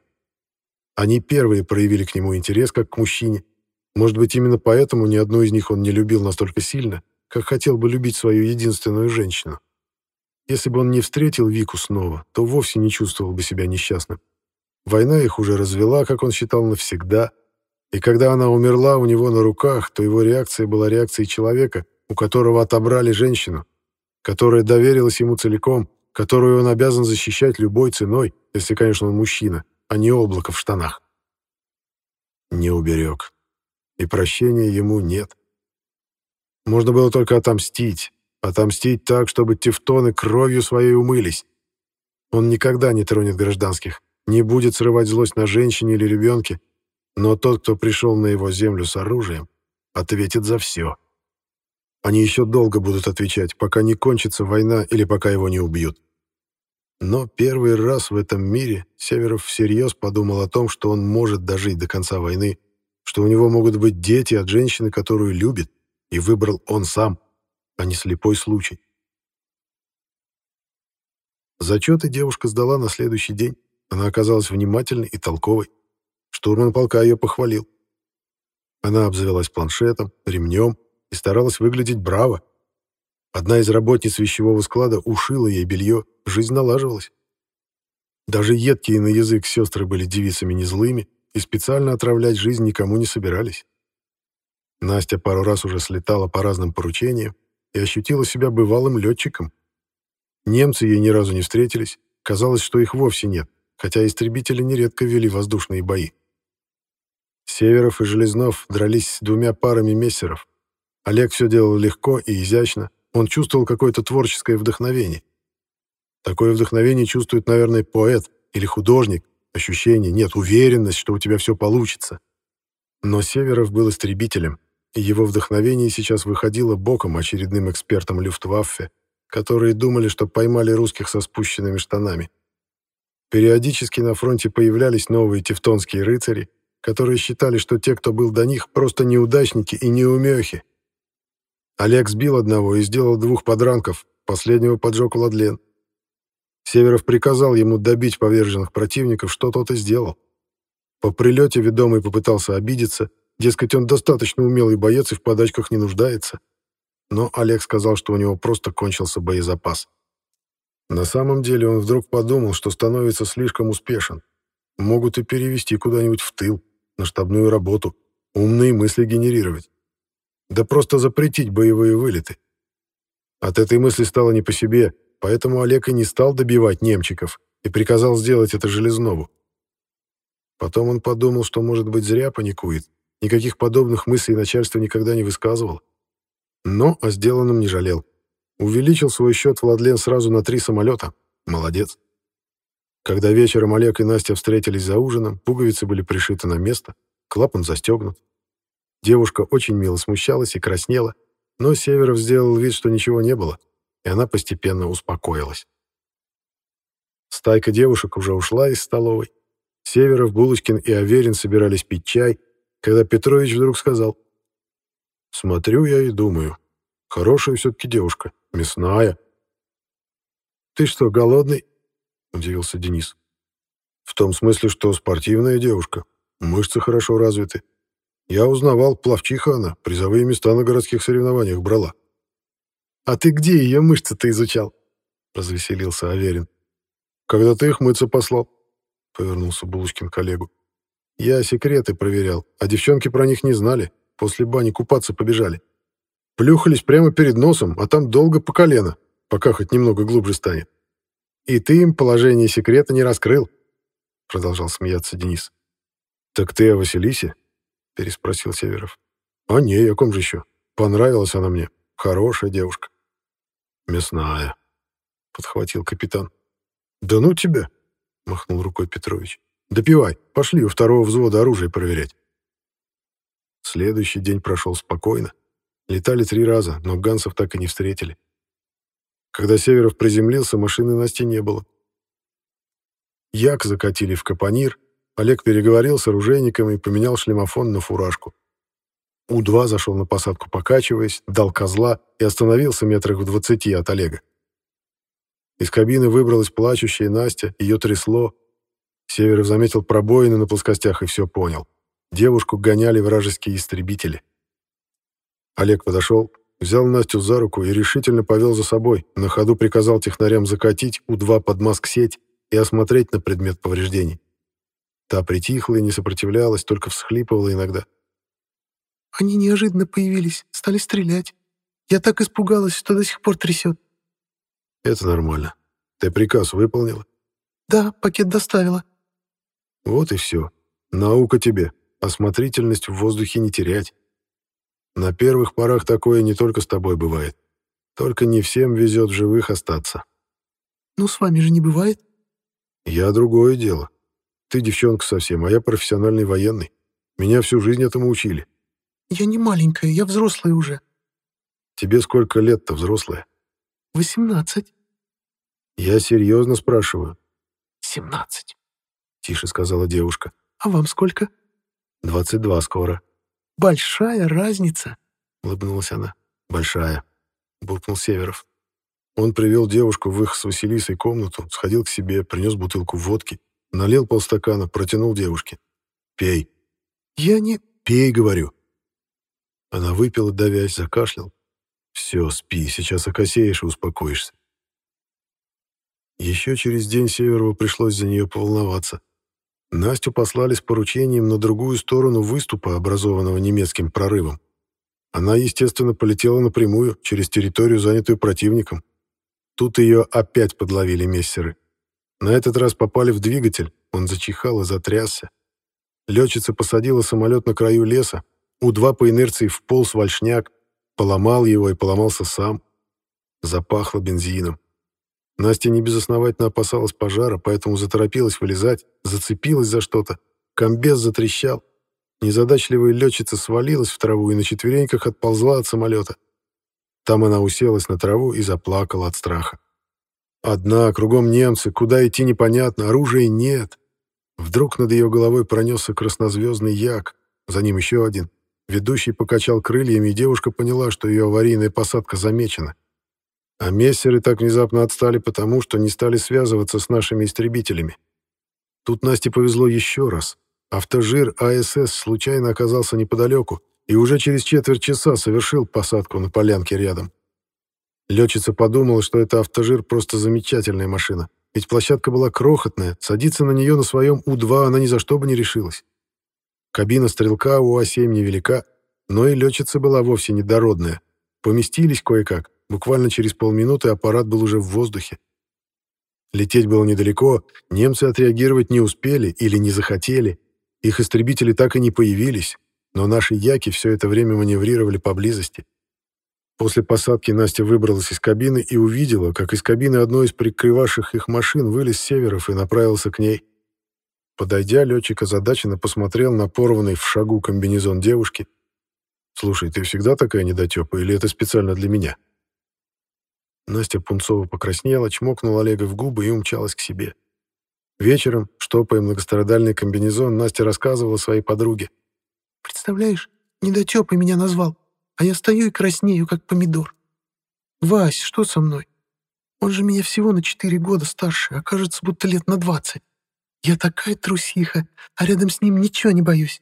Они первые проявили к нему интерес, как к мужчине. Может быть, именно поэтому ни одну из них он не любил настолько сильно, как хотел бы любить свою единственную женщину. Если бы он не встретил Вику снова, то вовсе не чувствовал бы себя несчастным. Война их уже развела, как он считал, навсегда. И когда она умерла у него на руках, то его реакция была реакцией человека, у которого отобрали женщину, которая доверилась ему целиком, которую он обязан защищать любой ценой, если, конечно, он мужчина, а не облако в штанах. Не уберег. И прощения ему нет. Можно было только отомстить. Отомстить так, чтобы тефтоны кровью своей умылись. Он никогда не тронет гражданских, не будет срывать злость на женщине или ребенке, но тот, кто пришел на его землю с оружием, ответит за все. Они еще долго будут отвечать, пока не кончится война или пока его не убьют. Но первый раз в этом мире Северов всерьез подумал о том, что он может дожить до конца войны, что у него могут быть дети от женщины, которую любит, и выбрал он сам, а не слепой случай. Зачеты девушка сдала на следующий день. Она оказалась внимательной и толковой. Штурман полка ее похвалил. Она обзавелась планшетом, ремнем, и старалась выглядеть браво. Одна из работниц вещевого склада ушила ей белье, жизнь налаживалась. Даже едкие на язык сестры были девицами не злыми и специально отравлять жизнь никому не собирались. Настя пару раз уже слетала по разным поручениям и ощутила себя бывалым летчиком. Немцы ей ни разу не встретились, казалось, что их вовсе нет, хотя истребители нередко вели воздушные бои. Северов и Железнов дрались с двумя парами мессеров. Олег все делал легко и изящно, он чувствовал какое-то творческое вдохновение. Такое вдохновение чувствует, наверное, поэт или художник. Ощущение, нет, уверенность, что у тебя все получится. Но Северов был истребителем, и его вдохновение сейчас выходило боком очередным экспертам Люфтваффе, которые думали, что поймали русских со спущенными штанами. Периодически на фронте появлялись новые тевтонские рыцари, которые считали, что те, кто был до них, просто неудачники и неумехи. Олег сбил одного и сделал двух подранков, последнего поджег Владлен. Северов приказал ему добить поверженных противников, что тот и сделал. По прилете ведомый попытался обидеться, дескать, он достаточно умелый боец и в подачках не нуждается. Но Олег сказал, что у него просто кончился боезапас. На самом деле он вдруг подумал, что становится слишком успешен. Могут и перевести куда-нибудь в тыл, на штабную работу, умные мысли генерировать. Да просто запретить боевые вылеты. От этой мысли стало не по себе, Поэтому Олег и не стал добивать немчиков и приказал сделать это Железнову. Потом он подумал, что, может быть, зря паникует. Никаких подобных мыслей начальство никогда не высказывало. Но о сделанном не жалел. Увеличил свой счет Владлен сразу на три самолета. Молодец. Когда вечером Олег и Настя встретились за ужином, пуговицы были пришиты на место, клапан застегнут. Девушка очень мило смущалась и краснела, но Северов сделал вид, что ничего не было — и она постепенно успокоилась. Стайка девушек уже ушла из столовой. Северов, Булочкин и Аверин собирались пить чай, когда Петрович вдруг сказал. «Смотрю я и думаю, хорошая все-таки девушка, мясная». «Ты что, голодный?» — удивился Денис. «В том смысле, что спортивная девушка, мышцы хорошо развиты. Я узнавал, плавчиха она, призовые места на городских соревнованиях брала. «А ты где ее мышцы-то изучал?» — развеселился Аверин. «Когда ты их мыться послал», — повернулся Булочкин коллегу. «Я секреты проверял, а девчонки про них не знали. После бани купаться побежали. Плюхались прямо перед носом, а там долго по колено, пока хоть немного глубже станет. И ты им положение секрета не раскрыл», — продолжал смеяться Денис. «Так ты о Василисе?» — переспросил Северов. «А не, о ком же еще? Понравилась она мне. Хорошая девушка». «Мясная», — подхватил капитан. «Да ну тебя!» — махнул рукой Петрович. «Допивай, пошли у второго взвода оружие проверять». Следующий день прошел спокойно. Летали три раза, но гансов так и не встретили. Когда Северов приземлился, машины Насти не было. Як закатили в капонир, Олег переговорил с оружейниками и поменял шлемофон на фуражку. У-2 зашел на посадку, покачиваясь, дал козла и остановился метрах в двадцати от Олега. Из кабины выбралась плачущая Настя, ее трясло. Северов заметил пробоины на плоскостях и все понял. Девушку гоняли вражеские истребители. Олег подошел, взял Настю за руку и решительно повел за собой, на ходу приказал технарям закатить У-2 под маск-сеть и осмотреть на предмет повреждений. Та притихла и не сопротивлялась, только всхлипывала иногда. Они неожиданно появились, стали стрелять. Я так испугалась, что до сих пор трясет. Это нормально. Ты приказ выполнила? Да, пакет доставила. Вот и все. Наука тебе. Осмотрительность в воздухе не терять. На первых порах такое не только с тобой бывает. Только не всем везет в живых остаться. Ну, с вами же не бывает. Я другое дело. Ты девчонка совсем, а я профессиональный военный. Меня всю жизнь этому учили. Я не маленькая, я взрослая уже. Тебе сколько лет-то, взрослая? Восемнадцать. Я серьезно спрашиваю. Семнадцать. Тише сказала девушка. А вам сколько? Двадцать два скоро. Большая разница. Улыбнулась она. Большая. Буркнул Северов. Он привел девушку в их с Василисой комнату, сходил к себе, принес бутылку водки, налил полстакана, протянул девушке. «Пей». «Я не...» «Пей, говорю». Она выпила, давясь, закашлял. «Все, спи, сейчас окосеешь и успокоишься». Еще через день Северову пришлось за нее поволноваться. Настю послали с поручением на другую сторону выступа, образованного немецким прорывом. Она, естественно, полетела напрямую, через территорию, занятую противником. Тут ее опять подловили мессеры. На этот раз попали в двигатель, он зачихал и затрясся. Летчица посадила самолет на краю леса, У-2 по инерции вполз вальшняк, поломал его и поломался сам. Запахло бензином. Настя небезосновательно опасалась пожара, поэтому заторопилась вылезать, зацепилась за что-то. Комбез затрещал. Незадачливая летчица свалилась в траву и на четвереньках отползла от самолета. Там она уселась на траву и заплакала от страха. Одна, кругом немцы, куда идти непонятно, оружия нет. Вдруг над ее головой пронесся краснозвездный як, за ним еще один. Ведущий покачал крыльями, и девушка поняла, что ее аварийная посадка замечена. А мессеры так внезапно отстали потому, что не стали связываться с нашими истребителями. Тут Насте повезло еще раз. Автожир АСС случайно оказался неподалеку и уже через четверть часа совершил посадку на полянке рядом. Летчица подумала, что это автожир просто замечательная машина, ведь площадка была крохотная, садиться на нее на своем У-2 она ни за что бы не решилась. Кабина стрелка у А-7 невелика, но и летчица была вовсе недородная. Поместились кое-как, буквально через полминуты аппарат был уже в воздухе. Лететь было недалеко, немцы отреагировать не успели или не захотели, их истребители так и не появились, но наши яки все это время маневрировали поблизости. После посадки Настя выбралась из кабины и увидела, как из кабины одной из прикрывавших их машин вылез Северов и направился к ней. Подойдя, летчик озадаченно посмотрел на порванный в шагу комбинезон девушки. «Слушай, ты всегда такая недотепа, или это специально для меня?» Настя Пунцова покраснела, чмокнула Олега в губы и умчалась к себе. Вечером, штопая многострадальный комбинезон, Настя рассказывала своей подруге. «Представляешь, недотепой меня назвал а я стою и краснею, как помидор. Вась, что со мной? Он же меня всего на четыре года старше, а кажется, будто лет на двадцать. Я такая трусиха, а рядом с ним ничего не боюсь.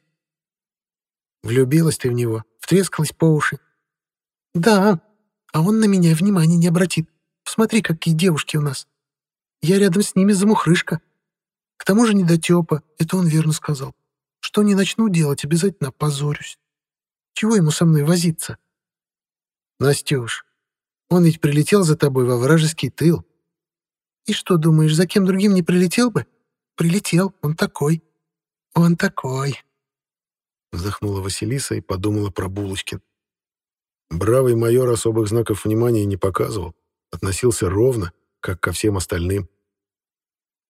Влюбилась ты в него, втрескалась по уши. Да, а он на меня внимания не обратит. Посмотри, какие девушки у нас. Я рядом с ними замухрышка. К тому же недотепа, это он верно сказал. Что не начну делать, обязательно позорюсь. Чего ему со мной возиться? Настюш, он ведь прилетел за тобой во вражеский тыл. И что, думаешь, за кем другим не прилетел бы? Прилетел, он такой. Он такой. Вздохнула Василиса и подумала про Булочкин. Бравый майор особых знаков внимания не показывал, относился ровно, как ко всем остальным.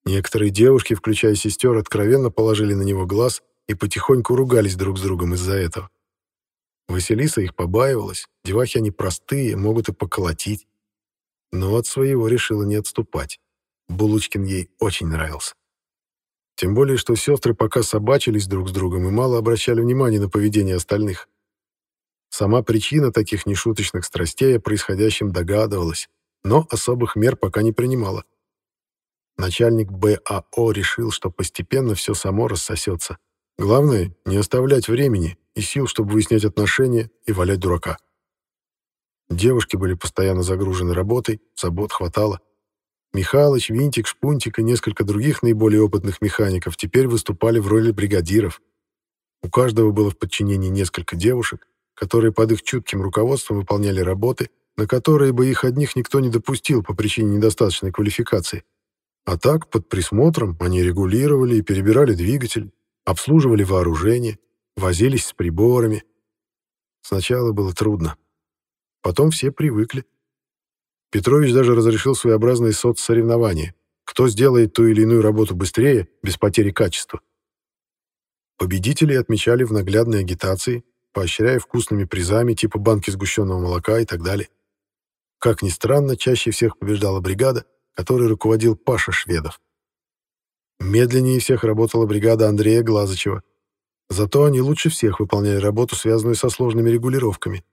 Некоторые девушки, включая сестер, откровенно положили на него глаз и потихоньку ругались друг с другом из-за этого. Василиса их побаивалась, девахи они простые, могут и поколотить. Но от своего решила не отступать. Булочкин ей очень нравился. Тем более, что сестры пока собачились друг с другом и мало обращали внимания на поведение остальных. Сама причина таких нешуточных страстей о происходящем догадывалась, но особых мер пока не принимала. Начальник БАО решил, что постепенно все само рассосется. Главное, не оставлять времени и сил, чтобы выяснять отношения и валять дурака. Девушки были постоянно загружены работой, забот хватало. Михалыч, Винтик, Шпунтик и несколько других наиболее опытных механиков теперь выступали в роли бригадиров. У каждого было в подчинении несколько девушек, которые под их чутким руководством выполняли работы, на которые бы их одних никто не допустил по причине недостаточной квалификации. А так, под присмотром, они регулировали и перебирали двигатель, обслуживали вооружение, возились с приборами. Сначала было трудно. Потом все привыкли. Петрович даже разрешил своеобразные соцсоревнования. Кто сделает ту или иную работу быстрее, без потери качества. Победителей отмечали в наглядной агитации, поощряя вкусными призами типа банки сгущенного молока и так далее. Как ни странно, чаще всех побеждала бригада, которой руководил Паша Шведов. Медленнее всех работала бригада Андрея Глазычева, Зато они лучше всех выполняли работу, связанную со сложными регулировками.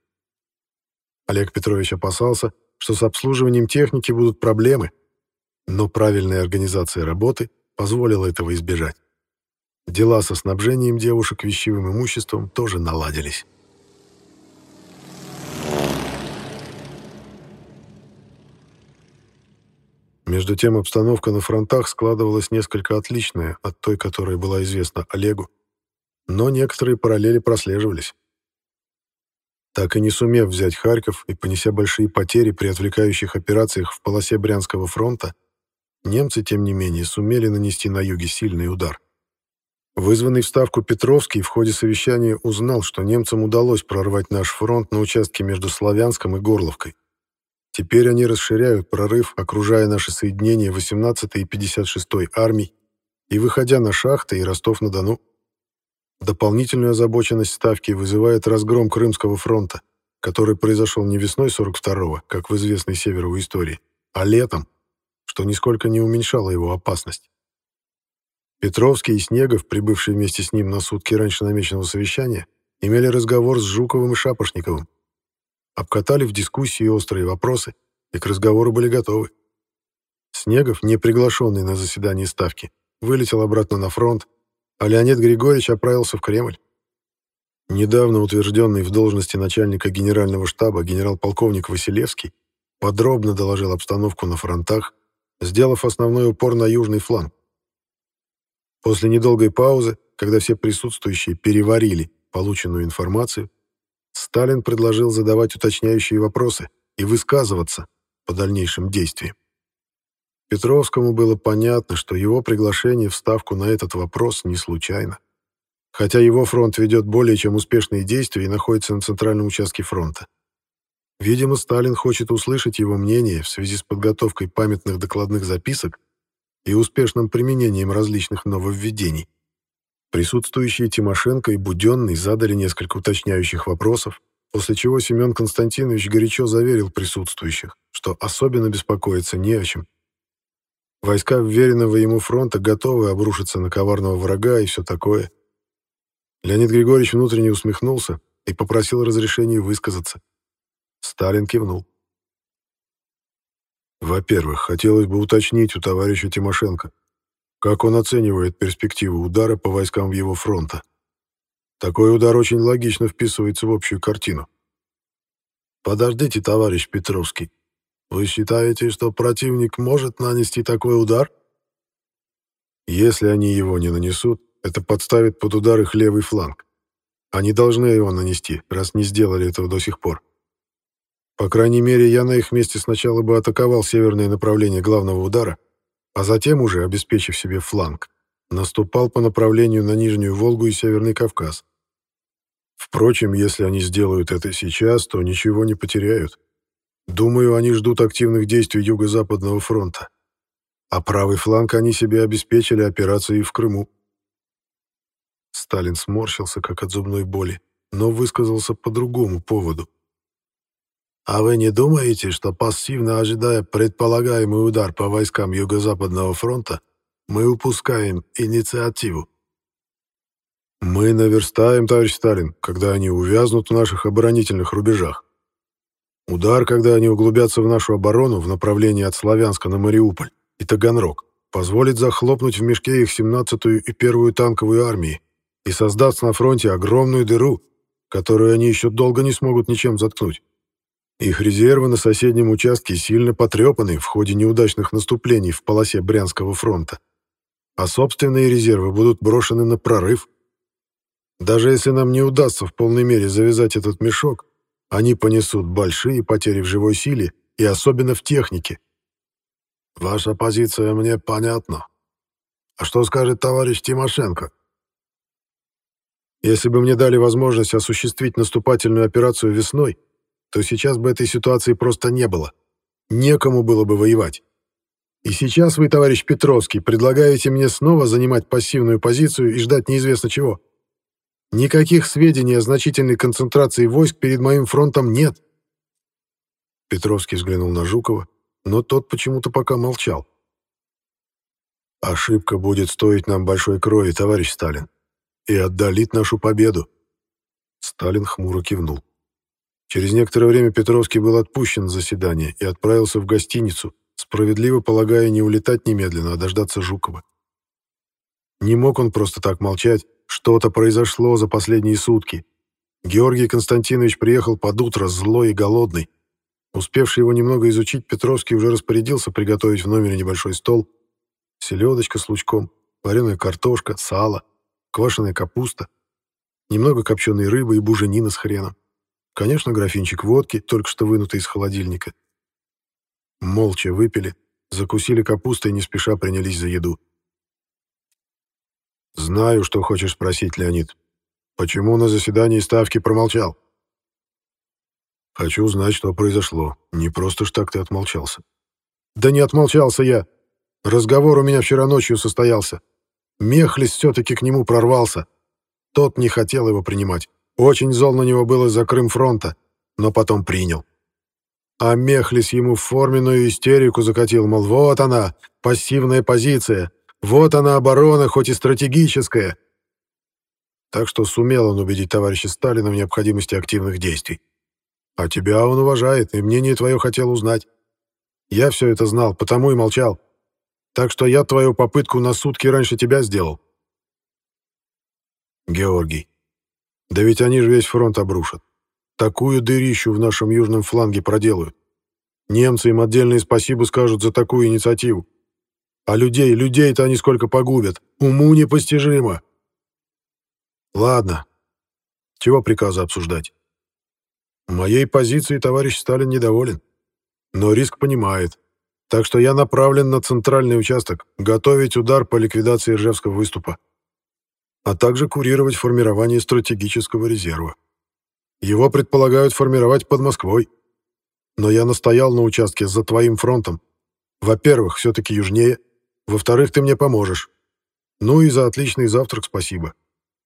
Олег Петрович опасался, что с обслуживанием техники будут проблемы, но правильная организация работы позволила этого избежать. Дела со снабжением девушек вещевым имуществом тоже наладились. Между тем обстановка на фронтах складывалась несколько отличная от той, которая была известна Олегу но некоторые параллели прослеживались. Так и не сумев взять Харьков и понеся большие потери при отвлекающих операциях в полосе Брянского фронта, немцы, тем не менее, сумели нанести на юге сильный удар. Вызванный в Ставку Петровский в ходе совещания узнал, что немцам удалось прорвать наш фронт на участке между Славянском и Горловкой. Теперь они расширяют прорыв, окружая наши соединения 18-й и 56-й армий и выходя на шахты и Ростов-на-Дону. Дополнительную озабоченность Ставки вызывает разгром Крымского фронта, который произошел не весной 42-го, как в известной Северовой истории, а летом, что нисколько не уменьшало его опасность. Петровский и Снегов, прибывшие вместе с ним на сутки раньше намеченного совещания, имели разговор с Жуковым и Шапошниковым. Обкатали в дискуссии острые вопросы и к разговору были готовы. Снегов, не приглашенный на заседание Ставки, вылетел обратно на фронт, а Леонид Григорьевич отправился в Кремль. Недавно утвержденный в должности начальника генерального штаба генерал-полковник Василевский подробно доложил обстановку на фронтах, сделав основной упор на южный фланг. После недолгой паузы, когда все присутствующие переварили полученную информацию, Сталин предложил задавать уточняющие вопросы и высказываться по дальнейшим действиям. Петровскому было понятно, что его приглашение в Ставку на этот вопрос не случайно. Хотя его фронт ведет более чем успешные действия и находится на центральном участке фронта. Видимо, Сталин хочет услышать его мнение в связи с подготовкой памятных докладных записок и успешным применением различных нововведений. Присутствующие Тимошенко и Буденный задали несколько уточняющих вопросов, после чего Семен Константинович горячо заверил присутствующих, что особенно беспокоиться не о чем. Войска вверенного ему фронта готовы обрушиться на коварного врага и все такое. Леонид Григорьевич внутренне усмехнулся и попросил разрешения высказаться. Сталин кивнул. Во-первых, хотелось бы уточнить у товарища Тимошенко, как он оценивает перспективу удара по войскам его фронта. Такой удар очень логично вписывается в общую картину. Подождите, товарищ Петровский. Вы считаете, что противник может нанести такой удар? Если они его не нанесут, это подставит под удар их левый фланг. Они должны его нанести, раз не сделали этого до сих пор. По крайней мере, я на их месте сначала бы атаковал северное направление главного удара, а затем уже, обеспечив себе фланг, наступал по направлению на Нижнюю Волгу и Северный Кавказ. Впрочем, если они сделают это сейчас, то ничего не потеряют. Думаю, они ждут активных действий Юго-Западного фронта. А правый фланг они себе обеспечили операцией в Крыму. Сталин сморщился, как от зубной боли, но высказался по другому поводу. А вы не думаете, что пассивно ожидая предполагаемый удар по войскам Юго-Западного фронта, мы упускаем инициативу? Мы наверстаем, товарищ Сталин, когда они увязнут в наших оборонительных рубежах. Удар, когда они углубятся в нашу оборону в направлении от Славянска на Мариуполь и Таганрог, позволит захлопнуть в мешке их 17-ю и 1-ю танковую армии и создаст на фронте огромную дыру, которую они еще долго не смогут ничем заткнуть. Их резервы на соседнем участке сильно потрепаны в ходе неудачных наступлений в полосе Брянского фронта. А собственные резервы будут брошены на прорыв. Даже если нам не удастся в полной мере завязать этот мешок, они понесут большие потери в живой силе и особенно в технике. Ваша позиция мне понятна. А что скажет товарищ Тимошенко? Если бы мне дали возможность осуществить наступательную операцию весной, то сейчас бы этой ситуации просто не было. Некому было бы воевать. И сейчас вы, товарищ Петровский, предлагаете мне снова занимать пассивную позицию и ждать неизвестно чего. Никаких сведений о значительной концентрации войск перед моим фронтом нет. Петровский взглянул на Жукова, но тот почему-то пока молчал. Ошибка будет стоить нам большой крови, товарищ Сталин, и отдалит нашу победу. Сталин хмуро кивнул. Через некоторое время Петровский был отпущен с заседания и отправился в гостиницу, справедливо полагая не улетать немедленно, а дождаться Жукова. Не мог он просто так молчать, что-то произошло за последние сутки. Георгий Константинович приехал под утро злой и голодный. Успевший его немного изучить, Петровский уже распорядился приготовить в номере небольшой стол. Селедочка с лучком, вареная картошка, сало, квашеная капуста, немного копченой рыбы и буженина с хреном. Конечно, графинчик водки, только что вынутый из холодильника. Молча выпили, закусили капустой и не спеша принялись за еду. «Знаю, что хочешь спросить, Леонид. Почему на заседании ставки промолчал?» «Хочу знать, что произошло. Не просто ж так ты отмолчался». «Да не отмолчался я. Разговор у меня вчера ночью состоялся. Мехлис все-таки к нему прорвался. Тот не хотел его принимать. Очень зол на него было за Крым фронта, но потом принял. А Мехлис ему форменную истерику закатил, мол, вот она, пассивная позиция, вот она оборона, хоть и стратегическая. Так что сумел он убедить товарища Сталина в необходимости активных действий. А тебя он уважает, и мнение твое хотел узнать. Я все это знал, потому и молчал. Так что я твою попытку на сутки раньше тебя сделал. Георгий. Да ведь они же весь фронт обрушат. Такую дырищу в нашем южном фланге проделают. Немцы им отдельное спасибо скажут за такую инициативу. А людей, людей-то они сколько погубят. Уму непостижимо. Ладно. Чего приказа обсуждать? Моей позиции товарищ Сталин недоволен. Но риск понимает. Так что я направлен на центральный участок, готовить удар по ликвидации Ржевского выступа, а также курировать формирование стратегического резерва. Его предполагают формировать под Москвой. Но я настоял на участке за твоим фронтом. Во-первых, все-таки южнее. Во-вторых, ты мне поможешь. Ну и за отличный завтрак спасибо.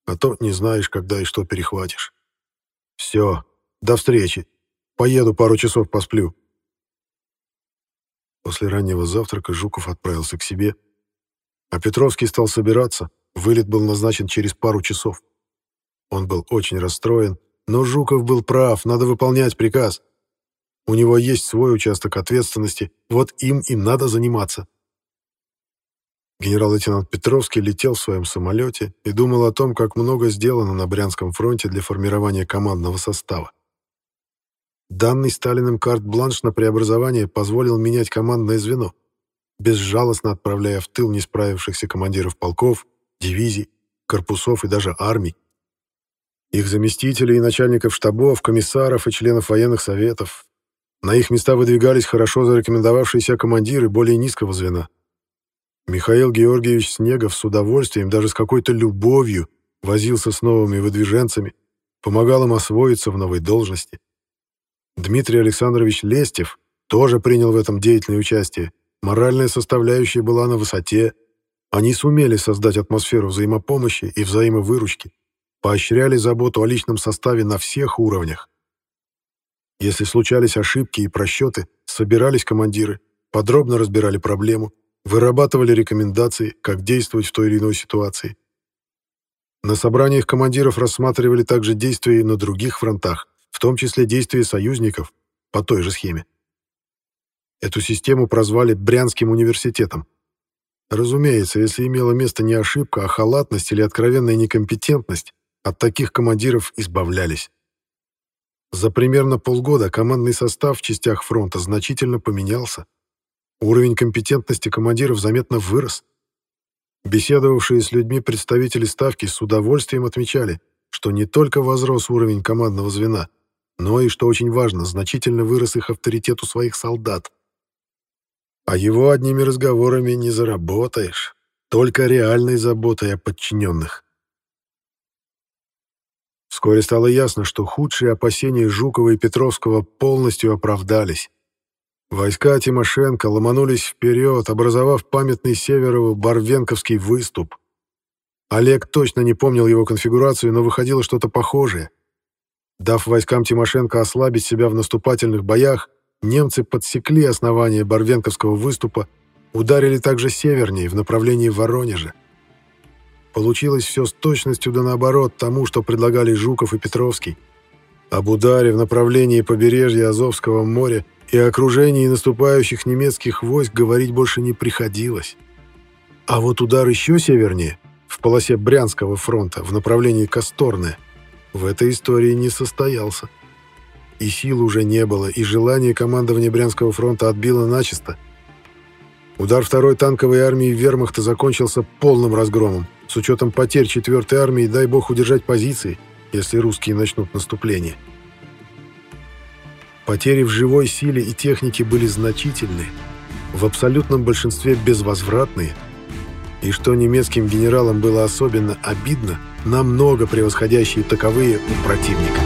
А то не знаешь, когда и что перехватишь. Все, до встречи. Поеду пару часов посплю. После раннего завтрака Жуков отправился к себе, а Петровский стал собираться, вылет был назначен через пару часов. Он был очень расстроен, но Жуков был прав, надо выполнять приказ. У него есть свой участок ответственности, вот им и надо заниматься. Генерал-лейтенант Петровский летел в своем самолете и думал о том, как много сделано на Брянском фронте для формирования командного состава. Данный Сталиным карт-бланш на преобразование позволил менять командное звено, безжалостно отправляя в тыл не справившихся командиров полков, дивизий, корпусов и даже армий. Их заместителей и начальников штабов, комиссаров и членов военных советов. На их места выдвигались хорошо зарекомендовавшиеся командиры более низкого звена. Михаил Георгиевич Снегов с удовольствием, даже с какой-то любовью, возился с новыми выдвиженцами, помогал им освоиться в новой должности. Дмитрий Александрович Лестев тоже принял в этом деятельное участие. Моральная составляющая была на высоте. Они сумели создать атмосферу взаимопомощи и взаимовыручки, поощряли заботу о личном составе на всех уровнях. Если случались ошибки и просчеты, собирались командиры, подробно разбирали проблему, вырабатывали рекомендации, как действовать в той или иной ситуации. На собраниях командиров рассматривали также действия на других фронтах, в том числе действия союзников по той же схеме. Эту систему прозвали Брянским университетом. Разумеется, если имела место не ошибка, а халатность или откровенная некомпетентность, от таких командиров избавлялись. За примерно полгода командный состав в частях фронта значительно поменялся. Уровень компетентности командиров заметно вырос. Беседовавшие с людьми представители ставки с удовольствием отмечали, что не только возрос уровень командного звена, но и, что очень важно, значительно вырос их авторитет у своих солдат. А его одними разговорами не заработаешь, только реальной заботой о подчиненных. Вскоре стало ясно, что худшие опасения Жукова и Петровского полностью оправдались. Войска Тимошенко ломанулись вперед, образовав памятный Северово-Барвенковский выступ. Олег точно не помнил его конфигурацию, но выходило что-то похожее — Дав войскам Тимошенко ослабить себя в наступательных боях, немцы подсекли основание Барвенковского выступа, ударили также севернее, в направлении Воронежа. Получилось все с точностью да наоборот тому, что предлагали Жуков и Петровский. Об ударе в направлении побережья Азовского моря и окружении наступающих немецких войск говорить больше не приходилось. А вот удар еще севернее, в полосе Брянского фронта, в направлении Косторное, в этой истории не состоялся. И сил уже не было, и желание командования Брянского фронта отбило начисто. Удар второй танковой армии вермахта закончился полным разгромом. С учетом потерь 4-й армии, дай бог удержать позиции, если русские начнут наступление. Потери в живой силе и технике были значительные, в абсолютном большинстве безвозвратные. и что немецким генералам было особенно обидно, намного превосходящие таковые у противника.